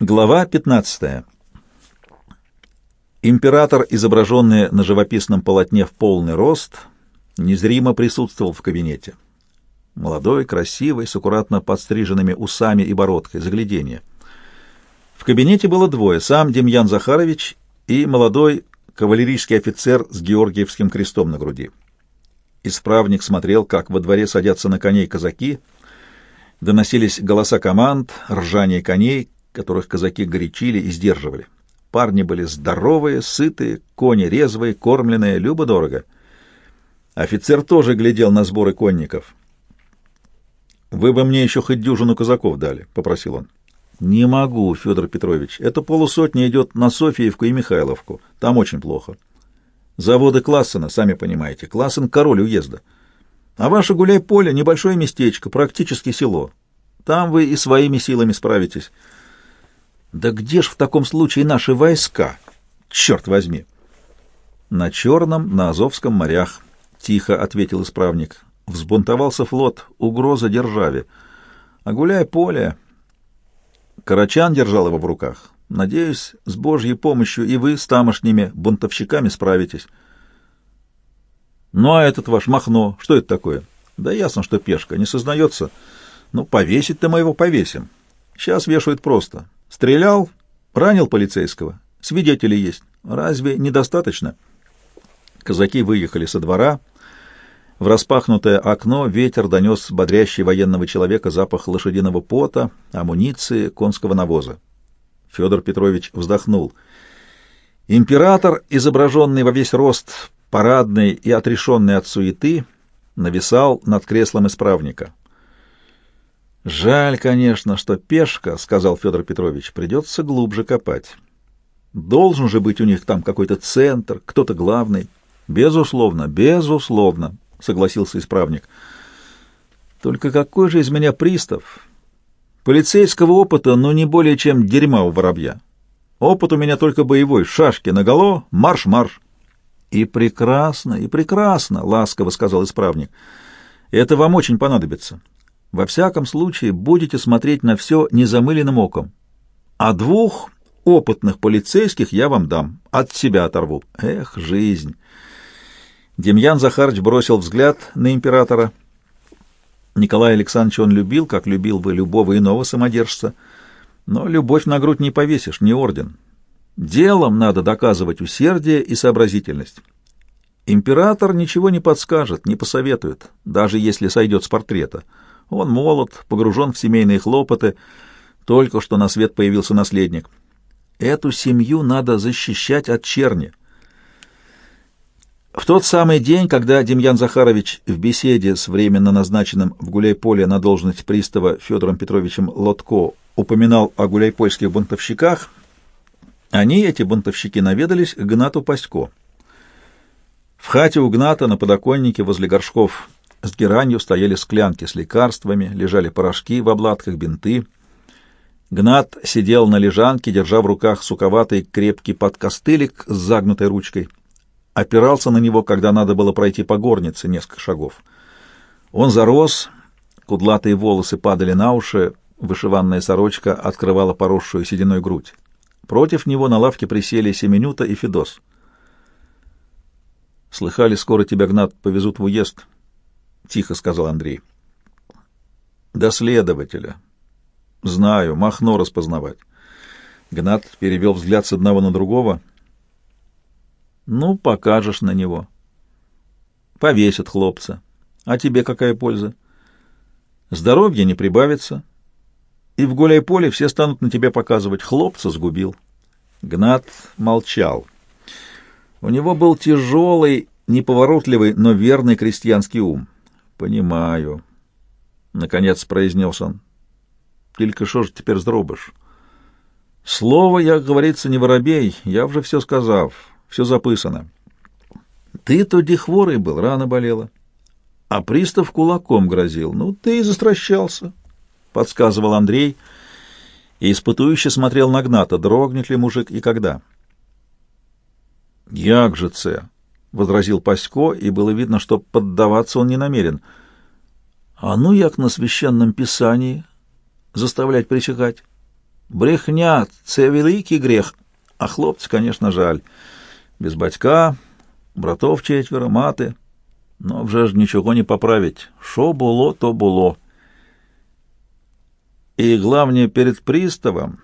Глава 15. Император, изображенный на живописном полотне в полный рост, незримо присутствовал в кабинете. Молодой, красивый, с аккуратно подстриженными усами и бородкой, загляденье. В кабинете было двое, сам Демьян Захарович и молодой кавалерийский офицер с георгиевским крестом на груди. Исправник смотрел, как во дворе садятся на коней казаки, доносились голоса команд, ржание коней, которых казаки горячили и сдерживали. Парни были здоровые, сытые, кони резвые, кормленные, любо-дорого. Офицер тоже глядел на сборы конников. «Вы бы мне еще хоть дюжину казаков дали», — попросил он. «Не могу, Федор Петрович. Эта полусотня идет на Софиевку и Михайловку. Там очень плохо. Заводы Классена, сами понимаете. Классен — король уезда. А ваше гуляй-поле — небольшое местечко, практически село. Там вы и своими силами справитесь». Да где ж в таком случае наши войска? Черт возьми! На Черном, на Азовском морях, — тихо ответил исправник. Взбунтовался флот, угроза державе. А гуляй поле... Карачан держал его в руках. Надеюсь, с Божьей помощью и вы с тамошними бунтовщиками справитесь. Ну а этот ваш Махно, что это такое? Да ясно, что пешка, не сознается. Ну, повесить-то мы его повесим. Сейчас вешают просто. Стрелял, ранил полицейского. Свидетели есть. Разве недостаточно? Казаки выехали со двора. В распахнутое окно ветер донес бодрящий военного человека запах лошадиного пота, амуниции, конского навоза. Федор Петрович вздохнул. Император, изображенный во весь рост, парадный и отрешенный от суеты, нависал над креслом исправника. Жаль, конечно, что пешка, сказал Федор Петрович, придется глубже копать. Должен же быть у них там какой-то центр, кто-то главный. Безусловно, безусловно, согласился исправник. Только какой же из меня пристав? Полицейского опыта, ну не более чем дерьма у воробья. Опыт у меня только боевой, шашки наголо, марш-марш. И прекрасно, и прекрасно, ласково сказал исправник. Это вам очень понадобится. Во всяком случае, будете смотреть на все незамыленным оком. А двух опытных полицейских я вам дам, от себя оторву. Эх, жизнь! Демьян Захарович бросил взгляд на императора. Николай Александрович он любил, как любил бы любого иного самодержца, но любовь на грудь не повесишь, не орден. Делом надо доказывать усердие и сообразительность. Император ничего не подскажет, не посоветует, даже если сойдет с портрета. Он молод, погружен в семейные хлопоты, только что на свет появился наследник. Эту семью надо защищать от черни. В тот самый день, когда Демьян Захарович в беседе с временно назначенным в Гуляйполе на должность пристава Федором Петровичем Лотко упоминал о гуляйпольских бунтовщиках, они, эти бунтовщики, наведались к Гнату Пасько. В хате у Гната на подоконнике возле горшков с геранью стояли склянки с лекарствами, лежали порошки в обладках, бинты. Гнат сидел на лежанке, держа в руках суковатый крепкий подкостылик с загнутой ручкой. Опирался на него, когда надо было пройти по горнице несколько шагов. Он зарос, кудлатые волосы падали на уши, вышиванная сорочка открывала поросшую сединой грудь. Против него на лавке присели Семенюта и Федос. «Слыхали, скоро тебя, Гнат, повезут в уезд?» — тихо сказал Андрей. «До следователя. Знаю, Махно распознавать». Гнат перевел взгляд с одного на другого. «Ну, покажешь на него. Повесят хлопца. А тебе какая польза? Здоровье не прибавится, и в гуляй-поле все станут на тебя показывать. Хлопца сгубил». Гнат молчал. У него был тяжелый, неповоротливый, но верный крестьянский ум. Понимаю, наконец произнес он. Только что ж теперь зробиш? Слово, як говорится, не воробей, я уже все сказав, все записано. Ты тоді хворый был, рана болела. А пристав кулаком грозил. Ну, ты и застращался, подсказывал Андрей, и испытующе смотрел на Гната, дрогнет ли мужик и когда. Як же це? — возразил Пасько, и было видно, что поддаваться он не намерен. — А ну як на священном писании заставлять присягать? Брехня — це великий грех. А хлопці, конечно, жаль. Без батька, братов четверо, мати. Но вже ж нічого не поправить. Що було, то було. И главное, перед приставом,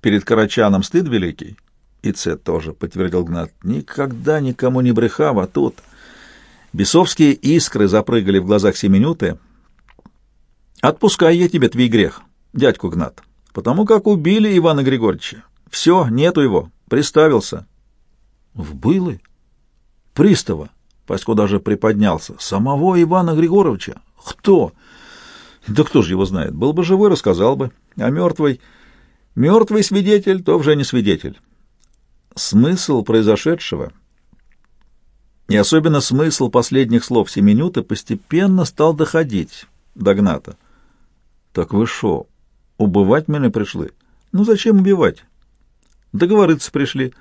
перед Карачаном стыд великий. И це тоже, подтвердил Гнат. Никогда никому не брехав, а тут... Бесовские искры запрыгали в глазах Семенюты. «Отпускай я тебе твой грех, дядьку Гнат, потому как убили Ивана Григорьевича. Все, нету его, приставился». «В былы? Пристава?» Пасько даже приподнялся. «Самого Ивана Григоровича? Кто?» «Да кто же его знает? Был бы живой, рассказал бы. А мертвый? Мертвый свидетель, то уже не свидетель». Смысл произошедшего и особенно смысл последних слов Семенюта постепенно стал доходить до Гната. «Так вы шо, убивать меня пришли? Ну зачем убивать? Договориться пришли.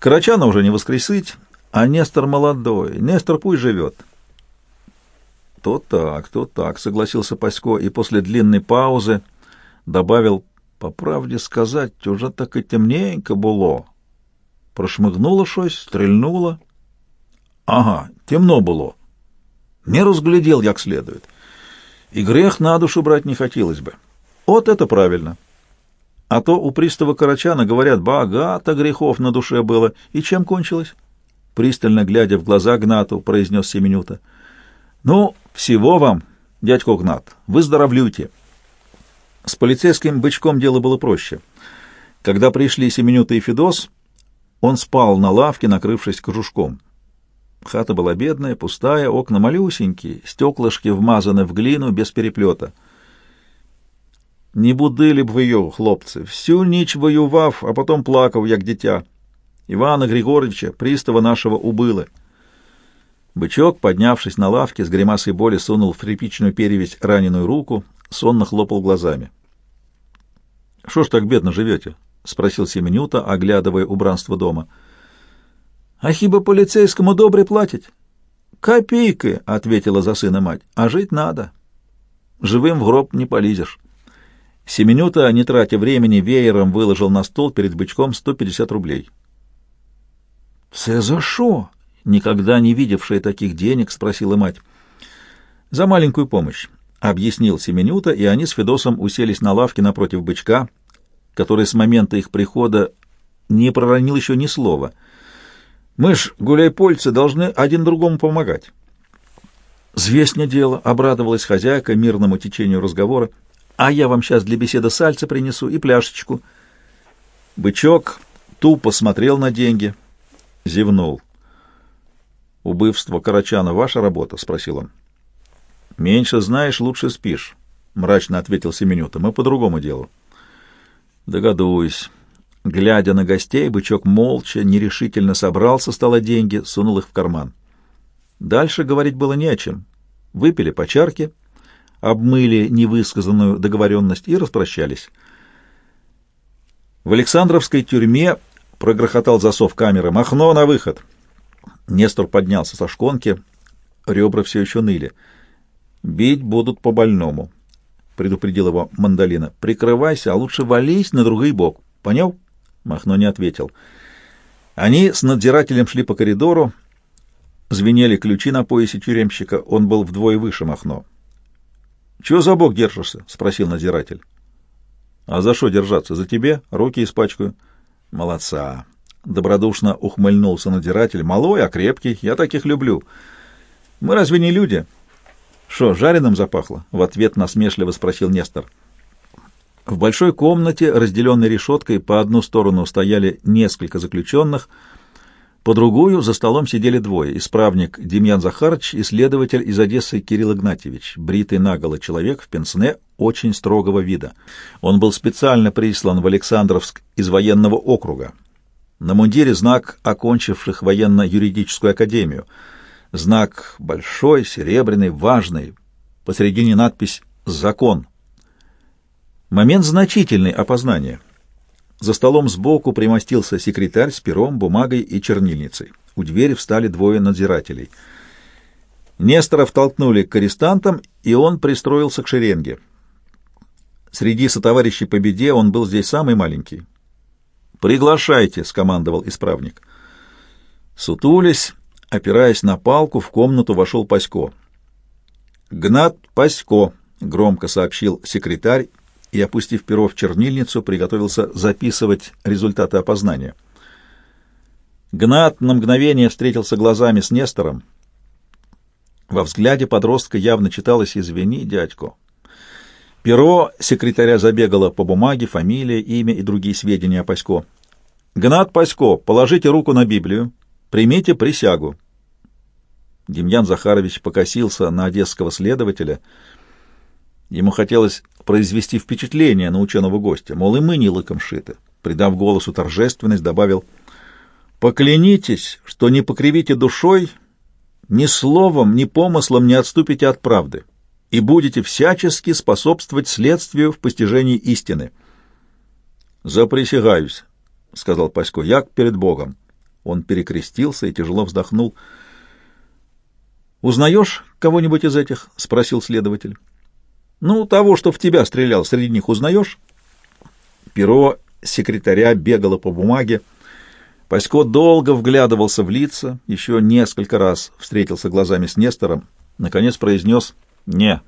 Карачана уже не воскресить, а Нестор молодой, Нестор пусть живет». «То так, то так», — согласился Пасько, и после длинной паузы добавил, «По правде сказать, уже так и темненько было. Прошмыгнуло щось, стрельнуло». Ага, темно было. Не разглядел як следует. И грех на душу брать не хотелось бы. Вот это правильно. А то у пристава Карачана, говорят, богато грехов на душе было. И чем кончилось? Пристально глядя в глаза Гнату, произнес Семенюта. Ну, всего вам, дядько Гнат, выздоровлюйте. С полицейским бычком дело было проще. Когда пришли Семенюта и Федос, он спал на лавке, накрывшись кожушком. Хата была бедная, пустая, окна малюсенькие, стеклышки вмазаны в глину без переплета. Не будили б ви його, хлопці, всю ніч воював, а потом плакав, як дитя. Ивана Григорьевича, пристава нашего, убили. Бычок, поднявшись на лавке, с гримасой боли сунул в тряпичную перевязь раненую руку, сонно хлопал глазами. — Что ж так бедно живете? — спросил Семенюта, оглядывая убранство дома. — а хіба полицейскому добре платить? Копейки, — ответила за сына мать, — а жить надо. Живым в гроб не полезешь. Семенюта, не тратя времени, веером выложил на стол перед бычком 150 рублей. — Все за шо? — никогда не видевшая таких денег, спросила мать. — За маленькую помощь, — объяснил Семенюта, и они с Федосом уселись на лавке напротив бычка, который с момента их прихода не проронил еще ни слова — мы ж, гуляй-польцы, должны один другому помогать. Звестня дело, — обрадовалась хозяйка мирному течению разговора. А я вам сейчас для беседы сальца принесу и пляшечку. Бычок тупо смотрел на деньги, зевнул. «Убывство Карачана — ваша работа?» — спросил он. «Меньше знаешь, лучше спишь», — мрачно ответил Семенюта. «Мы по другому делу». «Догадуюсь». Глядя на гостей, бычок молча, нерешительно собрал со деньги, сунул их в карман. Дальше говорить было не о чем. Выпили по чарке, обмыли невысказанную договоренность и распрощались. В Александровской тюрьме прогрохотал засов камеры. «Махно на выход!» Нестор поднялся со шконки, ребра все еще ныли. «Бить будут по-больному», — предупредил его Мандалина. «Прикрывайся, а лучше вались на другой бок. Понял?» Махно не ответил. Они с надзирателем шли по коридору, звенели ключи на поясе тюремщика, он был вдвое выше Махно. — Чего за бок держишься? — спросил надзиратель. — А за что держаться? За тебе? Руки испачкаю. — Молодца! — добродушно ухмыльнулся надзиратель. — Малой, а крепкий. Я таких люблю. Мы разве не люди? — Что, жареным запахло? — в ответ насмешливо спросил Нестор. — в большой комнате, разделенной решеткой, по одну сторону стояли несколько заключенных, по другую за столом сидели двое — исправник Демьян Захарович и следователь из Одессы Кирилл Игнатьевич, бритый наголо человек в пенсне очень строгого вида. Он был специально прислан в Александровск из военного округа. На мундире знак окончивших военно-юридическую академию. Знак большой, серебряный, важный. Посередине надпись «Закон». Момент значительный опознания. За столом сбоку примостился секретарь с пером, бумагой и чернильницей. У двери встали двое надзирателей. Нестора втолкнули к арестантам, и он пристроился к шеренге. Среди сотоварищей по беде он был здесь самый маленький. «Приглашайте», — скомандовал исправник. Сутулись, опираясь на палку, в комнату вошел Пасько. «Гнат Пасько», — громко сообщил секретарь и, опустив перо в чернильницу, приготовился записывать результаты опознания. Гнат на мгновение встретился глазами с Нестором. Во взгляде подростка явно читалось «Извини, дядько». Перо секретаря забегало по бумаге, фамилия, имя и другие сведения о Пасько. «Гнат Пасько, положите руку на Библию, примите присягу». Демьян Захарович покосился на одесского следователя. Ему хотелось произвести впечатление на ученого гостя, мол, и мы не лыком шиты. Придав голосу торжественность, добавил «Поклянитесь, что не покривите душой, ни словом, ни помыслом не отступите от правды и будете всячески способствовать следствию в постижении истины». «Заприсягаюсь», — сказал Пасько, — «як перед Богом». Он перекрестился и тяжело вздохнул. «Узнаешь кого-нибудь из этих?» — спросил следователь. «Ну, того, что в тебя стрелял, среди них узнаешь?» Перо секретаря бегало по бумаге. Пасько долго вглядывался в лица, еще несколько раз встретился глазами с Нестором, наконец произнес «Не,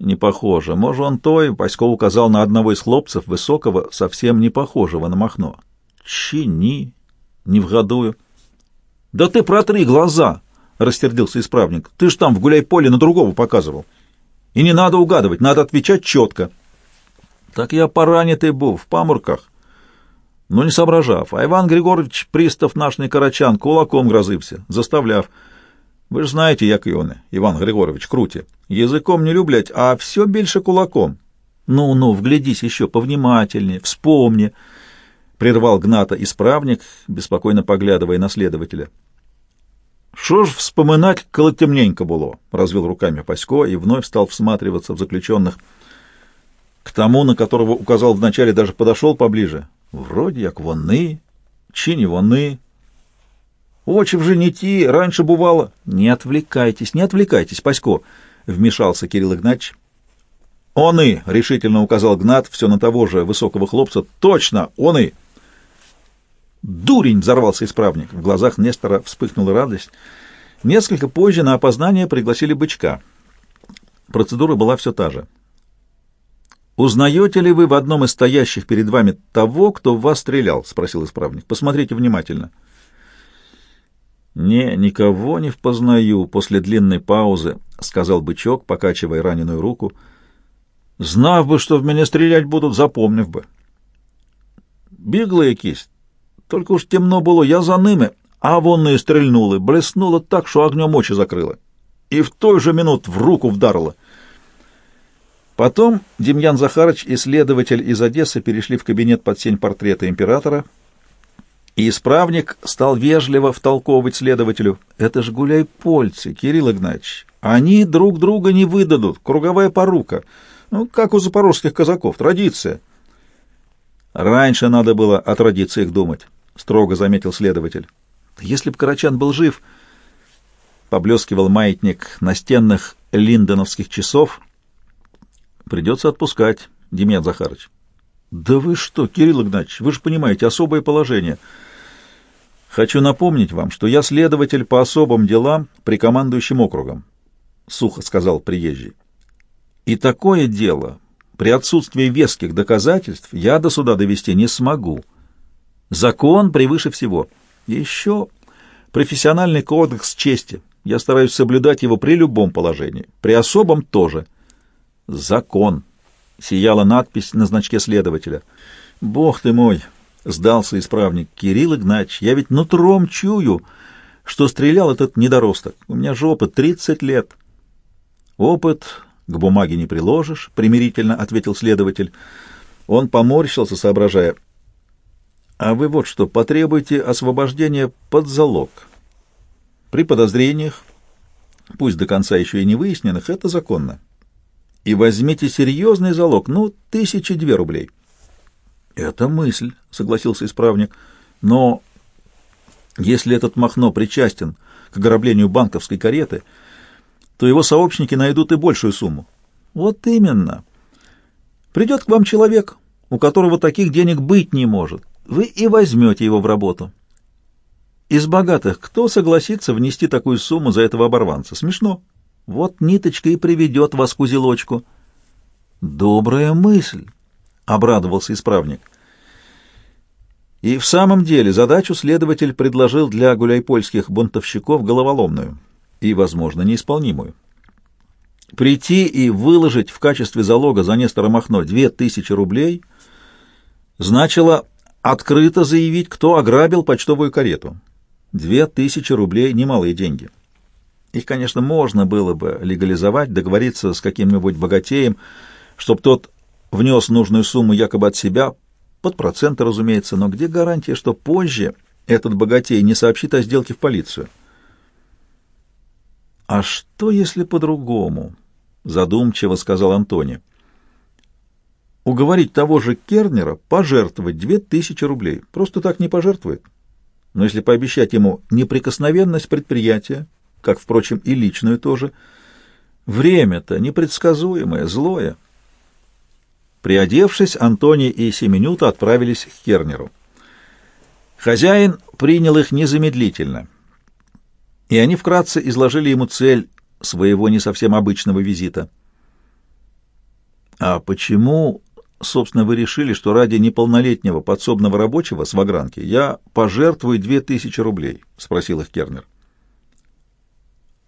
не похоже. Может, он той?» Пасько указал на одного из хлопцев, высокого, совсем не похожего на Махно. «Чини, не вгадую». «Да ты протри глаза!» — растердился исправник. «Ты ж там в гуляй-поле на другого показывал. И не надо угадывать, надо отвечать четко». «Так я поранитый был, в памурках». Ну, не соображав, а Иван Григорьевич, пристав нашний карачан, кулаком грозився, заставляв. Ви ж знаєте, як вони, Иван Григорович, круті. Языком не люблять, а все больше кулаком. Ну-ну, вглядись еще повнимательнее, вспомни, — прервал Гната исправник, беспокойно поглядывая на следователя. «Шо ж вспоминать, коли темненько было?» — развел руками Пасько и вновь стал всматриваться в заключенных. К тому, на которого указал вначале, даже подошел поближе. Вроде як вони, чи не вони. Вже не ті, раньше бывало. Не отвлекайтесь, не отвлекайтесь, Пасько, — вмешался Кирилл Игнатьевич. «Оны!» — решительно указал Гнат все на того же высокого хлопца. «Точно! Оны!» «Дурень!» — взорвался исправник. В глазах Нестора вспыхнула радость. Несколько позже на опознание пригласили бычка. Процедура была все та же. «Узнаете ли вы в одном из стоящих перед вами того, кто в вас стрелял?» — спросил исправник. «Посмотрите внимательно». «Не, никого не впознаю», — после длинной паузы сказал бычок, покачивая раненую руку. «Знав бы, что в меня стрелять будут, запомнив бы». «Бігли якісь, только уж темно было, я за ними, а вони стрельнули, блеснуло так, что огнем очи закрыло. И в той же минут в руку вдарило». Потом Демьян Захарович и следователь из Одессы перешли в кабинет под сень портрета императора, и исправник стал вежливо втолковывать следователю. «Это ж гуляй-польцы, Кирилл Игнатьевич. Они друг друга не выдадут. Круговая порука. Ну, как у запорожских казаков. Традиция». «Раньше надо было о традициях думать», — строго заметил следователь. «Если б Карачан был жив...» — поблескивал маятник настенных линдоновских часов — Придется отпускать, Демьян Захарович. Да вы что, Кирилл Игнатьевич, вы же понимаете, особое положение. Хочу напомнить вам, что я следователь по особым делам при командующем округом, сухо сказал приезжий. И такое дело при отсутствии веских доказательств я до суда довести не смогу. Закон превыше всего. Еще профессиональный кодекс чести. Я стараюсь соблюдать его при любом положении, при особом тоже. «Закон!» — сияла надпись на значке следователя. «Бог ты мой!» — сдался исправник. «Кирилл Игнатьевич, я ведь нутром чую, что стрелял этот недоросток. У меня же опыт тридцать лет». «Опыт к бумаге не приложишь», — примирительно ответил следователь. Он поморщился, соображая. «А вы вот что, потребуйте освобождения под залог. При подозрениях, пусть до конца еще и не выясненных, это законно и возьмите серьезный залог, ну, тысячи две рублей. — Это мысль, — согласился исправник. — Но если этот Махно причастен к ограблению банковской кареты, то его сообщники найдут и большую сумму. — Вот именно. Придет к вам человек, у которого таких денег быть не может. Вы и возьмете его в работу. Из богатых кто согласится внести такую сумму за этого оборванца? Смешно. Вот ниточка и приведет вас к узелочку. Добрая мысль, — обрадовался исправник. И в самом деле задачу следователь предложил для гуляйпольских бунтовщиков головоломную и, возможно, неисполнимую. Прийти и выложить в качестве залога за Нестора Махно две тысячи рублей значило открыто заявить, кто ограбил почтовую карету. Две тысячи рублей — немалые деньги. Их, конечно, можно было бы легализовать, договориться с каким-нибудь богатеем, чтобы тот внес нужную сумму якобы от себя, под проценты, разумеется, но где гарантия, что позже этот богатей не сообщит о сделке в полицию? «А что, если по-другому?» — задумчиво сказал Антони. «Уговорить того же Кернера пожертвовать две тысячи рублей. Просто так не пожертвует. Но если пообещать ему неприкосновенность предприятия, как, впрочем, и личную тоже, время-то непредсказуемое, злое». Приодевшись, Антони и Семенюта отправились к Кернеру. Хозяин принял их незамедлительно — и они вкратце изложили ему цель своего не совсем обычного визита. «А почему, собственно, вы решили, что ради неполнолетнего подсобного рабочего с Вагранки я пожертвую две тысячи рублей?» — спросил их Кернер.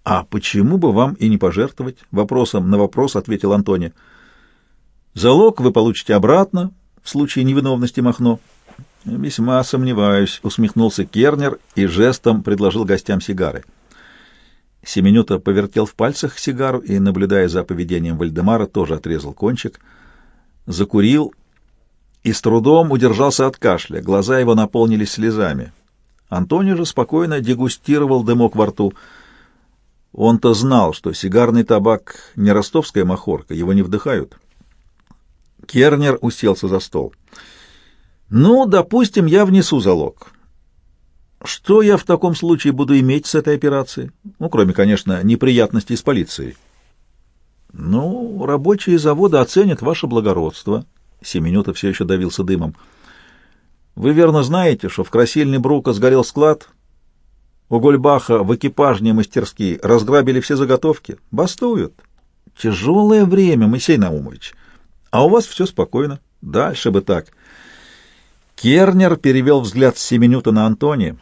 «А почему бы вам и не пожертвовать?» — вопросом на вопрос ответил Антони. «Залог вы получите обратно в случае невиновности Махно». «Весьма сомневаюсь», — усмехнулся Кернер и жестом предложил гостям сигары. Семенюта повертел в пальцах сигару и, наблюдая за поведением Вальдемара, тоже отрезал кончик, закурил и с трудом удержался от кашля. Глаза его наполнились слезами. Антони же спокойно дегустировал дымок во рту. Он-то знал, что сигарный табак не ростовская махорка, его не вдыхают. Кернер уселся за стол. — ну, допустим, я внесу залог. Что я в таком случае буду иметь с этой операцией? Ну, кроме, конечно, неприятностей с полицией. Ну, рабочие завода оценят ваше благородство. Семенюта все еще давился дымом. Вы верно знаете, что в красильне Брука сгорел склад? У Гольбаха в экипажные мастерские разграбили все заготовки. Бастуют. Тяжелое время, Моисей Наумович. А у вас все спокойно. Дальше бы так. Кернер перевел взгляд с Семенюта на Антони.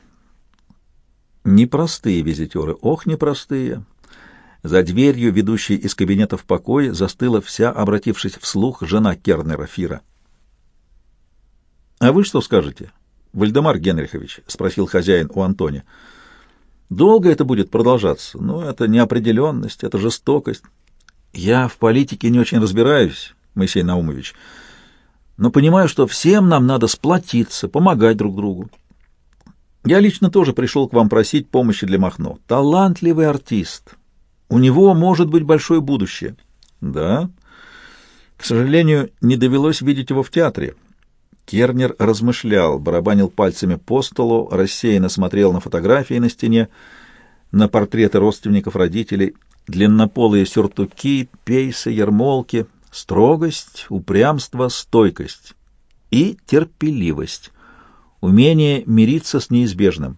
Непростые визитеры, ох, непростые. За дверью, ведущей из кабинета в покое, застыла вся, обратившись вслух, жена Кернера Фира. — А вы что скажете, Вальдемар Генрихович? — спросил хозяин у Антони. — Долго это будет продолжаться? Ну, это неопределенность, это жестокость. Я в политике не очень разбираюсь, Моисей Наумович. — но понимаю, что всем нам надо сплотиться, помогать друг другу. Я лично тоже пришел к вам просить помощи для Махно. Талантливый артист. У него может быть большое будущее. Да. К сожалению, не довелось видеть его в театре. Кернер размышлял, барабанил пальцами по столу, рассеянно смотрел на фотографии на стене, на портреты родственников родителей, длиннополые сюртуки, пейсы, ермолки, Строгость, упрямство, стойкость и терпеливость, умение мириться с неизбежным.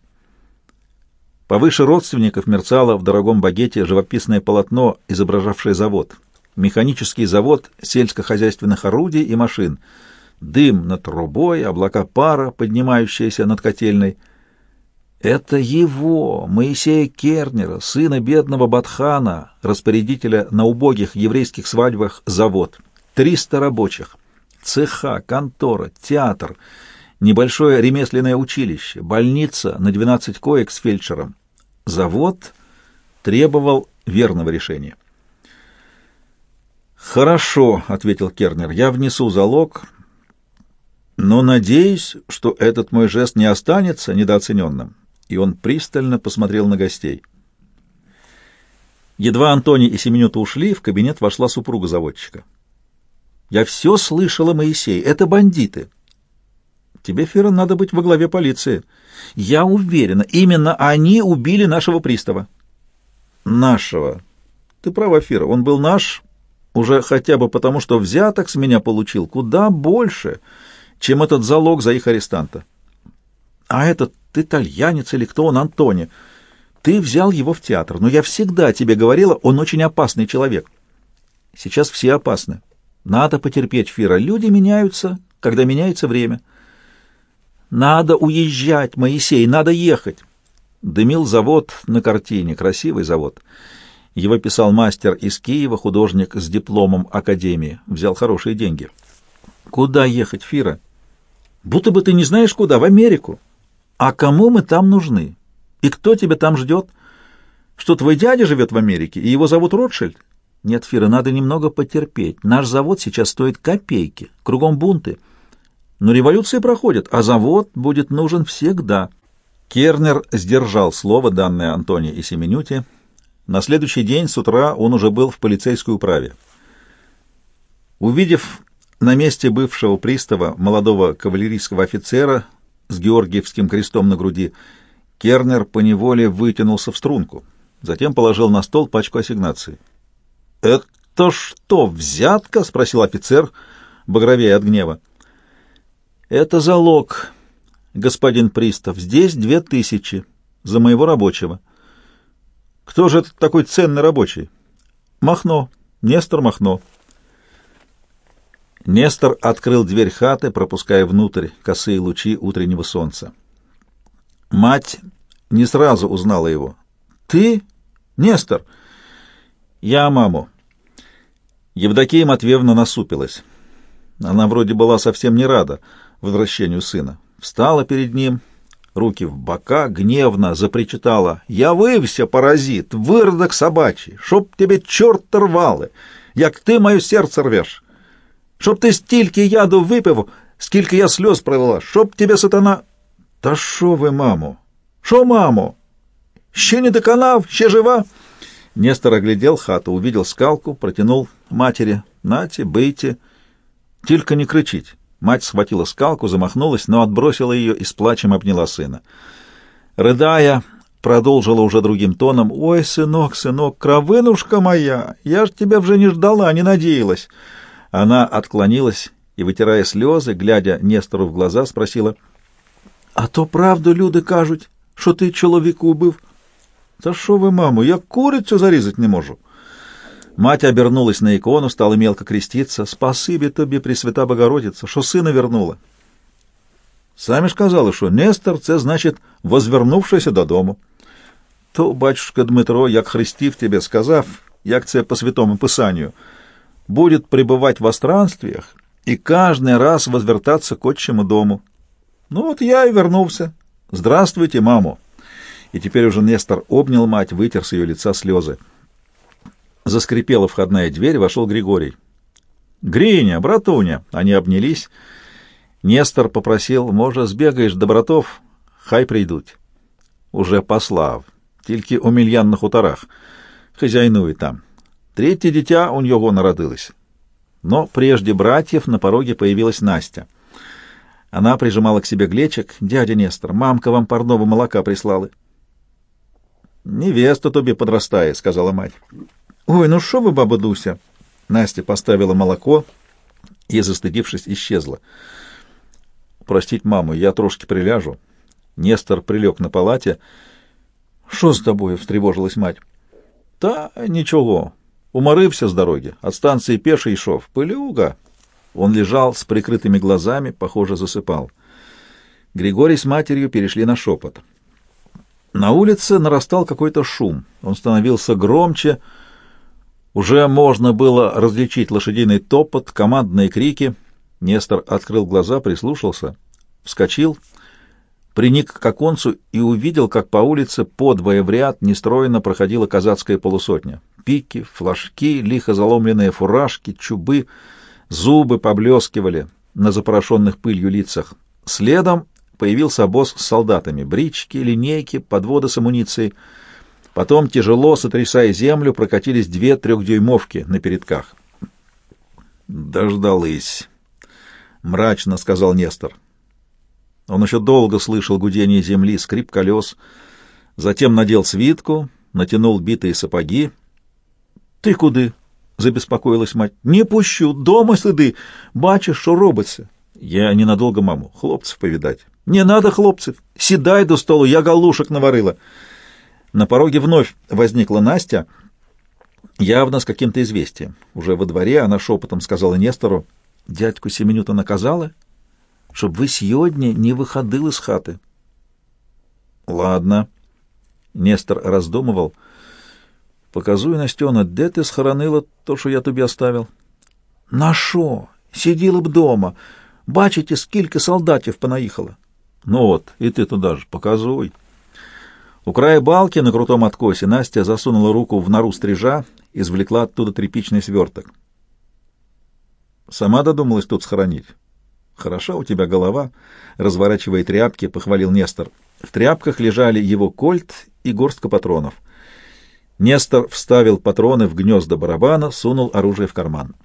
Повыше родственников мерцало в дорогом багете живописное полотно, изображавшее завод. Механический завод сельскохозяйственных орудий и машин. Дым над трубой, облака пара, поднимающиеся над котельной. Это его, Моисея Кернера, сына бедного Батхана, распорядителя на убогих еврейских свадьбах, завод. Триста рабочих. Цеха, контора, театр, небольшое ремесленное училище, больница на 12 коек с фельдшером. Завод требовал верного решения. «Хорошо», — ответил Кернер, — «я внесу залог, но надеюсь, что этот мой жест не останется недооцененным и он пристально посмотрел на гостей. Едва Антони и Семенюта ушли, в кабинет вошла супруга заводчика. «Я все слышала, Моисей, это бандиты». «Тебе, Фера, надо быть во главе полиции». «Я уверена, именно они убили нашего пристава». «Нашего. Ты права, Фера, он был наш, Уже хотя бы потому, что взяток с меня получил куда больше, чем этот залог за их арестанта. А этот итальянец или кто он, Антони, ты взял его в театр, но я всегда тебе говорила, он очень опасный человек. Сейчас все опасны. Надо потерпеть, Фира. Люди меняются, когда меняется время. Надо уезжать, Моисей, надо ехать. Дымил завод на картине, красивый завод. Его писал мастер из Киева, художник с дипломом академии. Взял хорошие деньги. Куда ехать, Фира? Будто бы ты не знаешь куда, в Америку. А кому мы там нужны? И кто тебя там ждет? Что твой дядя живет в Америке, и его зовут Ротшильд? Нет, Фира, надо немного потерпеть. Наш завод сейчас стоит копейки, кругом бунты. Но революция проходит, а завод будет нужен всегда. Кернер сдержал слово, данное Антоне и Семенюте. На следующий день с утра он уже был в полицейской управе. Увидев на месте бывшего пристава молодого кавалерийского офицера с георгиевским крестом на груди, Кернер поневоле вытянулся в струнку. Затем положил на стол пачку ассигнаций. «Это что, взятка?» — спросил офицер, багровее от гнева. «Это залог, господин пристав. Здесь две тысячи за моего рабочего». «Кто же этот такой ценный рабочий?» «Махно. Нестор Махно». Нестор открыл дверь хаты, пропуская внутрь косые лучи утреннего солнца. Мать не сразу узнала его. «Ты? Нестор?» «Я маму». Евдокия Матвеевна насупилась. Она вроде была совсем не рада возвращению сына. Встала перед ним, руки в бока, гневно запричитала. «Я вывся, паразит, выродок собачий, чтоб тебе черт рвали, як ты мое сердце рвешь, чтоб ты стільки яду випив, скільки я слез провела, чтоб тебе сатана...» «Та шо ви, мамо? Шо, мамо? Ще не доконав, ще жива?» Нестор оглядел хату, увидел скалку, протянул матери. «Нате, бейте!» «Только не кричить!» Мать схватила скалку, замахнулась, но отбросила ее и с плачем обняла сына. Рыдая, продолжила уже другим тоном. «Ой, сынок, сынок, кровынушка моя, я ж тебя уже не ждала, не надеялась!» Она отклонилась и, вытирая слезы, глядя Нестору в глаза, спросила, «А то правду люди кажуть, що ти чоловіка убив?» «Та що ви, мамо, я курицю зарізать не можу». Мать обернулась на икону, стала мелко креститься. «Спасибі тобі, Пресвята Богородица, що сина вернула». Самі ж казали, що Нестор — це, значить, возвернувшися додому. То, батюшка Дмитро, як хрестив тебе, сказав, як це по святому Писанию, будет пребывать во странствиях и каждый раз возвертаться к отчему дому. Ну вот я и вернулся. Здравствуйте, маму. И теперь уже Нестор обнял мать, вытер с ее лица слезы. Заскрипела входная дверь, вошел Григорий. «Гриня, братуня!» Они обнялись. Нестор попросил, «Може, сбегаешь до братов? Хай прийдуть». Уже послав, тільки у мільян на хуторах. Хозяйнує там. Третье дитя у него народилось. Но прежде братьев на пороге появилась Настя. Она прижимала к себе глечик. «Дядя Нестор, мамка вам парного молока прислала». «Невеста тобі подрастає», — сказала мать. «Ой, ну что вы, баба Дуся?» Настя поставила молоко и, застыдившись, исчезла. «Простить маму, я трошки приляжу». Нестор прилег на палате. «Что с тобой?» — встревожилась мать. «Та ничего. Уморився с дороги. От станции пеший шов. Пылюга». Он лежал с прикрытыми глазами, похоже, засыпал. Григорий с матерью перешли на шепот. На улице нарастал какой-то шум. Он становился громче. Уже можно было различить лошадиный топот, командные крики. Нестор открыл глаза, прислушался, вскочил, приник к оконцу и увидел, как по улице подвое в ряд нестроенно проходила казацкая полусотня. Пики, флажки, лихо заломленные фуражки, чубы, зубы поблескивали на запорошенных пылью лицах. Следом появился обоз с солдатами, брички, линейки, подводы с амуницией. Потом, тяжело сотрясая землю, прокатились две трехдюймовки на передках. «Дождались», — мрачно сказал Нестор. Он еще долго слышал гудение земли, скрип колес, затем надел свитку, натянул битые сапоги. — Ты куды? забеспокоилась мать. Не пущу, дома сиди. Бачиш, що робиться. Я ненадолго маму, хлопцев повидать. Не надо хлопцев. Седай до столу, я галушек наварила. На пороге вновь возникла Настя, явно с каким-то известием. Уже во дворе она шепотом сказала Нестору, «Дядьку Семенюта наказала, чтоб вы сегодня не выходил из хаты». «Ладно». Нестор раздумывал. «Показуй, Настена, де ти схоронила то, що я тобі оставил?» «На шо? Сиділа б дома. Бачите, скільки солдатів понаїхало». «Ну вот, и ты туда же, показуй». У края балки на крутом откосе Настя засунула руку в нору стрижа, извлекла оттуда тряпичный сверток. «Сама додумалась тут схоронить?» «Хороша у тебя голова», — разворачивая тряпки, похвалил Нестор. В тряпках лежали его кольт и горстка патронов. Нестор вставил патроны в гнезда барабана, сунул оружие в карман.